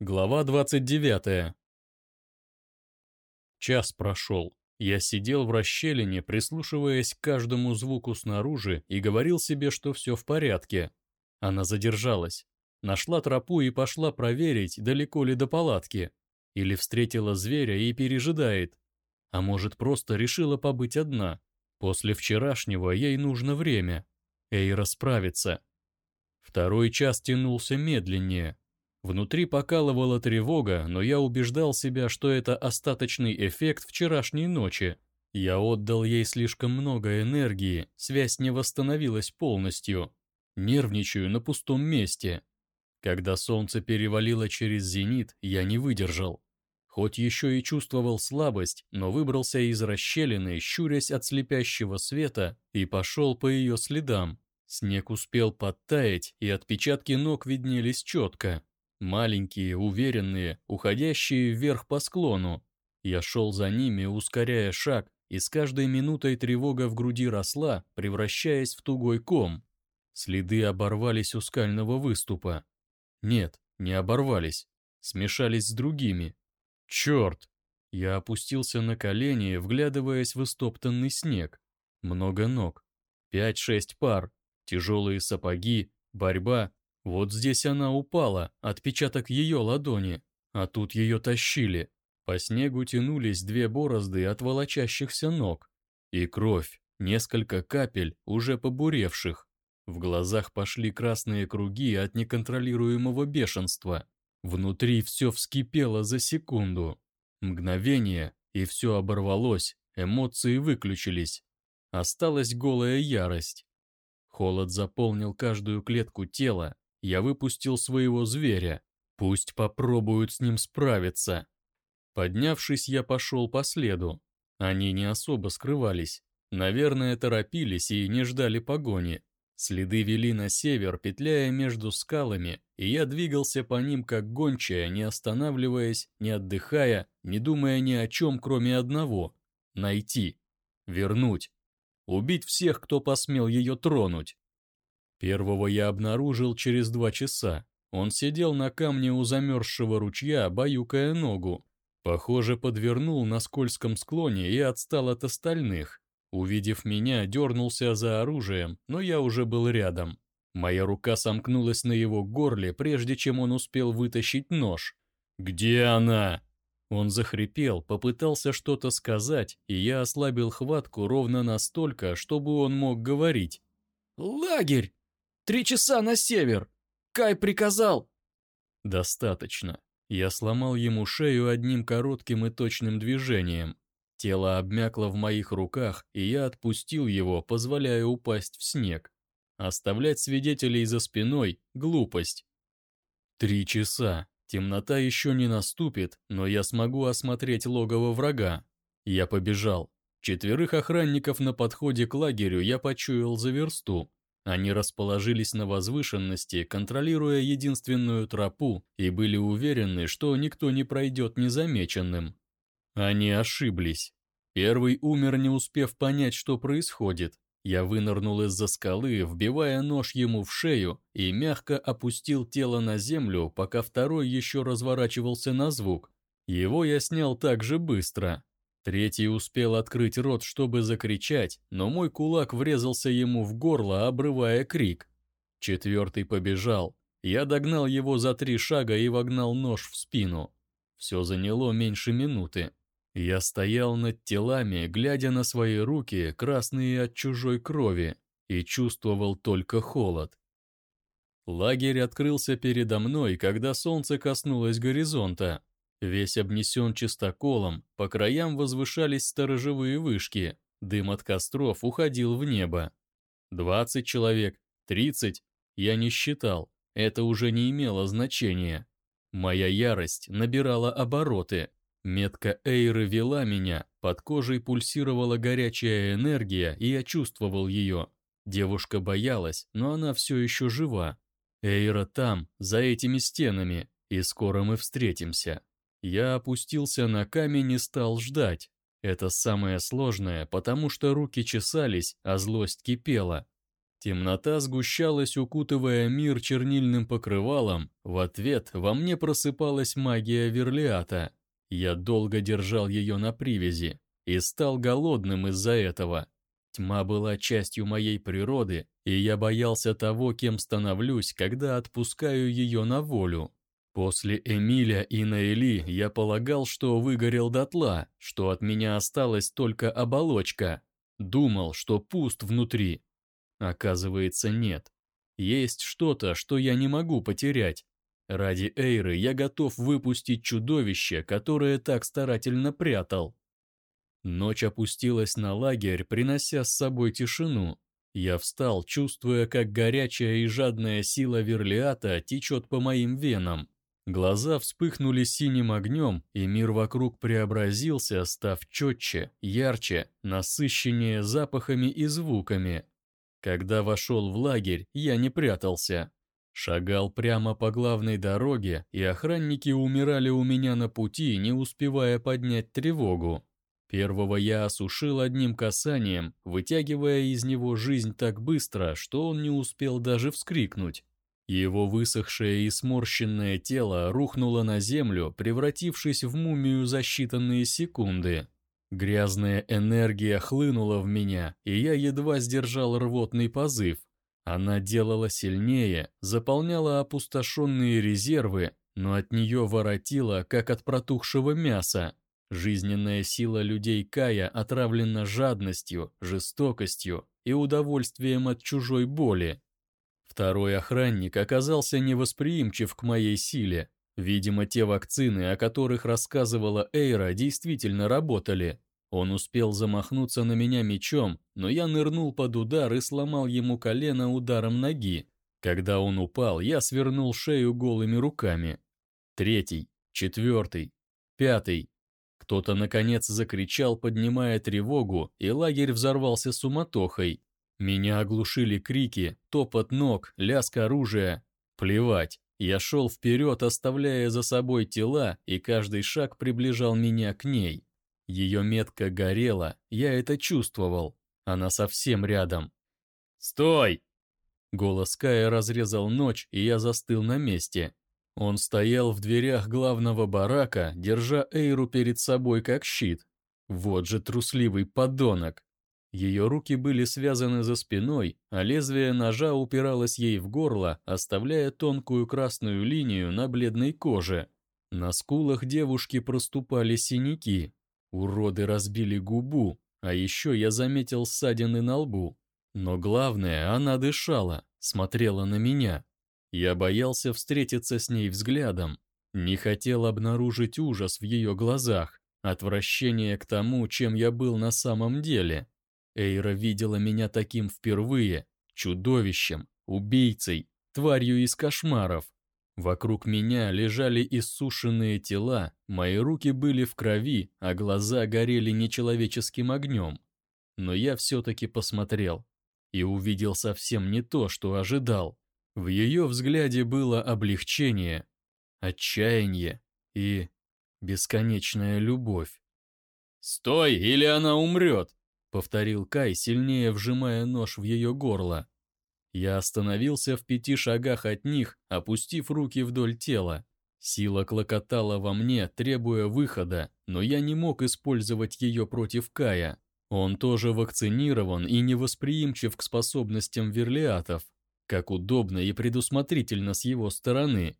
Глава 29. Час прошел. Я сидел в расщелине, прислушиваясь к каждому звуку снаружи и говорил себе, что все в порядке. Она задержалась. Нашла тропу и пошла проверить, далеко ли до палатки. Или встретила зверя и пережидает. А может, просто решила побыть одна. После вчерашнего ей нужно время. Эйра справится. Второй час тянулся медленнее. Внутри покалывала тревога, но я убеждал себя, что это остаточный эффект вчерашней ночи. Я отдал ей слишком много энергии, связь не восстановилась полностью. Нервничаю на пустом месте. Когда солнце перевалило через зенит, я не выдержал. Хоть еще и чувствовал слабость, но выбрался из расщелины, щурясь от слепящего света, и пошел по ее следам. Снег успел подтаять, и отпечатки ног виднелись четко. Маленькие, уверенные, уходящие вверх по склону. Я шел за ними, ускоряя шаг, и с каждой минутой тревога в груди росла, превращаясь в тугой ком. Следы оборвались у скального выступа. Нет, не оборвались. Смешались с другими. Черт! Я опустился на колени, вглядываясь в истоптанный снег. Много ног. Пять-шесть пар. Тяжелые сапоги, борьба, вот здесь она упала, отпечаток ее ладони, а тут ее тащили. По снегу тянулись две борозды от волочащихся ног. И кровь, несколько капель, уже побуревших. В глазах пошли красные круги от неконтролируемого бешенства. Внутри все вскипело за секунду. Мгновение, и все оборвалось, эмоции выключились. Осталась голая ярость. Холод заполнил каждую клетку тела, я выпустил своего зверя. Пусть попробуют с ним справиться. Поднявшись, я пошел по следу. Они не особо скрывались. Наверное, торопились и не ждали погони. Следы вели на север, петляя между скалами, и я двигался по ним как гончая, не останавливаясь, не отдыхая, не думая ни о чем, кроме одного — найти, вернуть, убить всех, кто посмел ее тронуть. Первого я обнаружил через два часа. Он сидел на камне у замерзшего ручья, баюкая ногу. Похоже, подвернул на скользком склоне и отстал от остальных. Увидев меня, дернулся за оружием, но я уже был рядом. Моя рука сомкнулась на его горле, прежде чем он успел вытащить нож. «Где она?» Он захрипел, попытался что-то сказать, и я ослабил хватку ровно настолько, чтобы он мог говорить. «Лагерь!» Три часа на север! Кай приказал!» «Достаточно. Я сломал ему шею одним коротким и точным движением. Тело обмякло в моих руках, и я отпустил его, позволяя упасть в снег. Оставлять свидетелей за спиной – глупость. Три часа. Темнота еще не наступит, но я смогу осмотреть логово врага. Я побежал. Четверых охранников на подходе к лагерю я почуял за версту. Они расположились на возвышенности, контролируя единственную тропу, и были уверены, что никто не пройдет незамеченным. Они ошиблись. Первый умер, не успев понять, что происходит. Я вынырнул из-за скалы, вбивая нож ему в шею, и мягко опустил тело на землю, пока второй еще разворачивался на звук. Его я снял так же быстро. Третий успел открыть рот, чтобы закричать, но мой кулак врезался ему в горло, обрывая крик. Четвертый побежал. Я догнал его за три шага и вогнал нож в спину. Все заняло меньше минуты. Я стоял над телами, глядя на свои руки, красные от чужой крови, и чувствовал только холод. Лагерь открылся передо мной, когда солнце коснулось горизонта. Весь обнесен чистоколом, по краям возвышались сторожевые вышки, дым от костров уходил в небо. Двадцать человек, тридцать, я не считал, это уже не имело значения. Моя ярость набирала обороты. Метка Эйры вела меня, под кожей пульсировала горячая энергия, и я чувствовал ее. Девушка боялась, но она все еще жива. Эйра там, за этими стенами, и скоро мы встретимся. Я опустился на камень и стал ждать. Это самое сложное, потому что руки чесались, а злость кипела. Темнота сгущалась, укутывая мир чернильным покрывалом. В ответ во мне просыпалась магия Верлиата. Я долго держал ее на привязи и стал голодным из-за этого. Тьма была частью моей природы, и я боялся того, кем становлюсь, когда отпускаю ее на волю. После Эмиля и Наэли я полагал, что выгорел дотла, что от меня осталась только оболочка. Думал, что пуст внутри. Оказывается, нет. Есть что-то, что я не могу потерять. Ради Эйры я готов выпустить чудовище, которое так старательно прятал. Ночь опустилась на лагерь, принося с собой тишину. Я встал, чувствуя, как горячая и жадная сила Верлиата течет по моим венам. Глаза вспыхнули синим огнем, и мир вокруг преобразился, став четче, ярче, насыщеннее запахами и звуками. Когда вошел в лагерь, я не прятался. Шагал прямо по главной дороге, и охранники умирали у меня на пути, не успевая поднять тревогу. Первого я осушил одним касанием, вытягивая из него жизнь так быстро, что он не успел даже вскрикнуть. Его высохшее и сморщенное тело рухнуло на землю, превратившись в мумию за считанные секунды. Грязная энергия хлынула в меня, и я едва сдержал рвотный позыв. Она делала сильнее, заполняла опустошенные резервы, но от нее воротила, как от протухшего мяса. Жизненная сила людей Кая отравлена жадностью, жестокостью и удовольствием от чужой боли. Второй охранник оказался невосприимчив к моей силе. Видимо, те вакцины, о которых рассказывала Эйра, действительно работали. Он успел замахнуться на меня мечом, но я нырнул под удар и сломал ему колено ударом ноги. Когда он упал, я свернул шею голыми руками. Третий, четвертый, пятый. Кто-то, наконец, закричал, поднимая тревогу, и лагерь взорвался суматохой. Меня оглушили крики, топот ног, лязг оружия. Плевать. Я шел вперед, оставляя за собой тела, и каждый шаг приближал меня к ней. Ее метка горела, я это чувствовал. Она совсем рядом. «Стой!» Голос Кая разрезал ночь, и я застыл на месте. Он стоял в дверях главного барака, держа Эйру перед собой как щит. Вот же трусливый подонок. Ее руки были связаны за спиной, а лезвие ножа упиралось ей в горло, оставляя тонкую красную линию на бледной коже. На скулах девушки проступали синяки. Уроды разбили губу, а еще я заметил ссадины на лбу. Но главное, она дышала, смотрела на меня. Я боялся встретиться с ней взглядом, не хотел обнаружить ужас в ее глазах, отвращение к тому, чем я был на самом деле. Эйра видела меня таким впервые, чудовищем, убийцей, тварью из кошмаров. Вокруг меня лежали иссушенные тела, мои руки были в крови, а глаза горели нечеловеческим огнем. Но я все-таки посмотрел и увидел совсем не то, что ожидал. В ее взгляде было облегчение, отчаяние и бесконечная любовь. «Стой, или она умрет!» — повторил Кай, сильнее вжимая нож в ее горло. Я остановился в пяти шагах от них, опустив руки вдоль тела. Сила клокотала во мне, требуя выхода, но я не мог использовать ее против Кая. Он тоже вакцинирован и невосприимчив к способностям верлиатов. Как удобно и предусмотрительно с его стороны.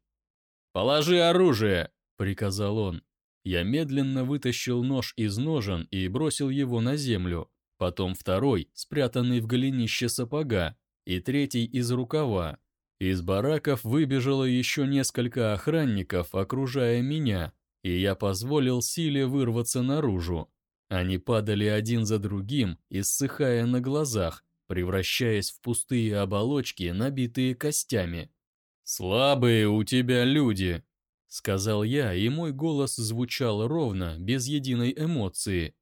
«Положи оружие!» — приказал он. Я медленно вытащил нож из ножен и бросил его на землю. Потом второй, спрятанный в голенище сапога, и третий из рукава. Из бараков выбежало еще несколько охранников, окружая меня, и я позволил силе вырваться наружу. Они падали один за другим, иссыхая на глазах, превращаясь в пустые оболочки, набитые костями. «Слабые у тебя люди», — сказал я, и мой голос звучал ровно, без единой эмоции.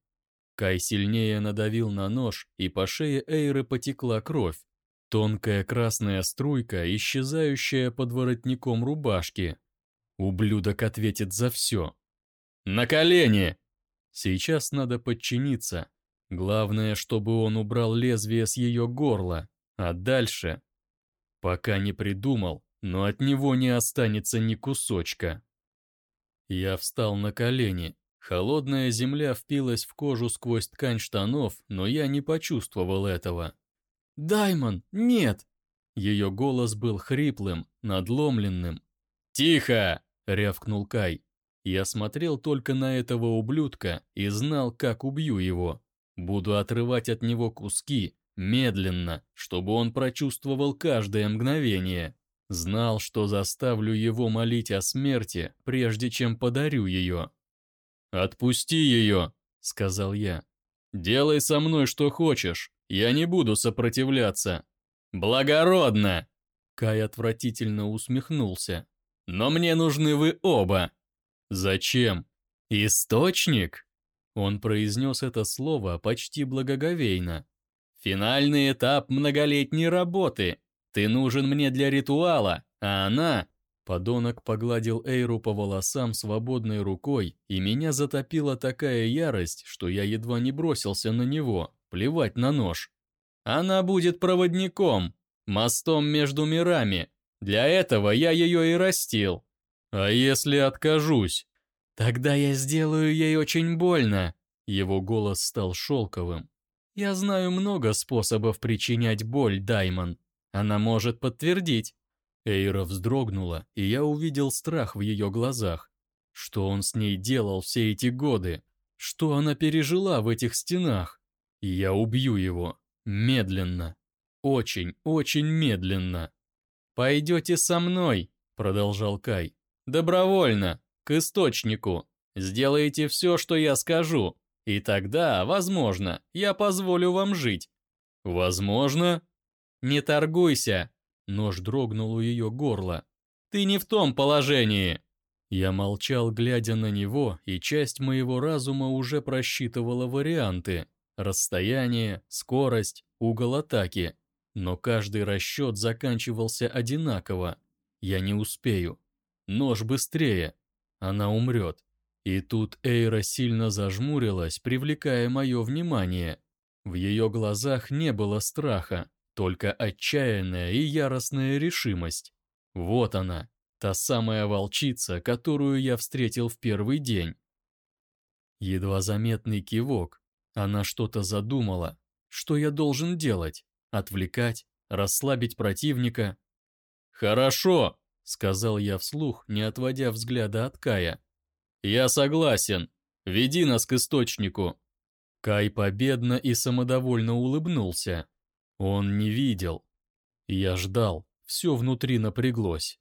Кай сильнее надавил на нож, и по шее Эйры потекла кровь. Тонкая красная струйка, исчезающая под воротником рубашки. Ублюдок ответит за все. «На колени!» Сейчас надо подчиниться, Главное, чтобы он убрал лезвие с ее горла. А дальше? Пока не придумал, но от него не останется ни кусочка. Я встал на колени. Холодная земля впилась в кожу сквозь ткань штанов, но я не почувствовал этого. «Даймон, нет!» Ее голос был хриплым, надломленным. «Тихо!» — рявкнул Кай. Я смотрел только на этого ублюдка и знал, как убью его. Буду отрывать от него куски, медленно, чтобы он прочувствовал каждое мгновение. Знал, что заставлю его молить о смерти, прежде чем подарю ее. «Отпусти ее», — сказал я. «Делай со мной что хочешь, я не буду сопротивляться». «Благородно!» Кай отвратительно усмехнулся. «Но мне нужны вы оба!» «Зачем?» «Источник?» Он произнес это слово почти благоговейно. «Финальный этап многолетней работы. Ты нужен мне для ритуала, а она...» Подонок погладил Эйру по волосам свободной рукой, и меня затопила такая ярость, что я едва не бросился на него, плевать на нож. «Она будет проводником, мостом между мирами. Для этого я ее и растил. А если откажусь? Тогда я сделаю ей очень больно. Его голос стал шелковым. Я знаю много способов причинять боль, Даймон. Она может подтвердить. Эйра вздрогнула, и я увидел страх в ее глазах. Что он с ней делал все эти годы? Что она пережила в этих стенах? Я убью его. Медленно. Очень, очень медленно. «Пойдете со мной», — продолжал Кай. «Добровольно, к источнику. Сделаете все, что я скажу. И тогда, возможно, я позволю вам жить». «Возможно?» «Не торгуйся!» Нож дрогнул у ее горла. «Ты не в том положении!» Я молчал, глядя на него, и часть моего разума уже просчитывала варианты. Расстояние, скорость, угол атаки. Но каждый расчет заканчивался одинаково. Я не успею. Нож быстрее. Она умрет. И тут Эйра сильно зажмурилась, привлекая мое внимание. В ее глазах не было страха, только отчаянная и яростная решимость. Вот она, та самая волчица, которую я встретил в первый день. Едва заметный кивок. Она что-то задумала. Что я должен делать? Отвлекать? Расслабить противника? «Хорошо», — сказал я вслух, не отводя взгляда от Кая. «Я согласен. Веди нас к источнику». Кай победно и самодовольно улыбнулся. Он не видел. Я ждал, все внутри напряглось.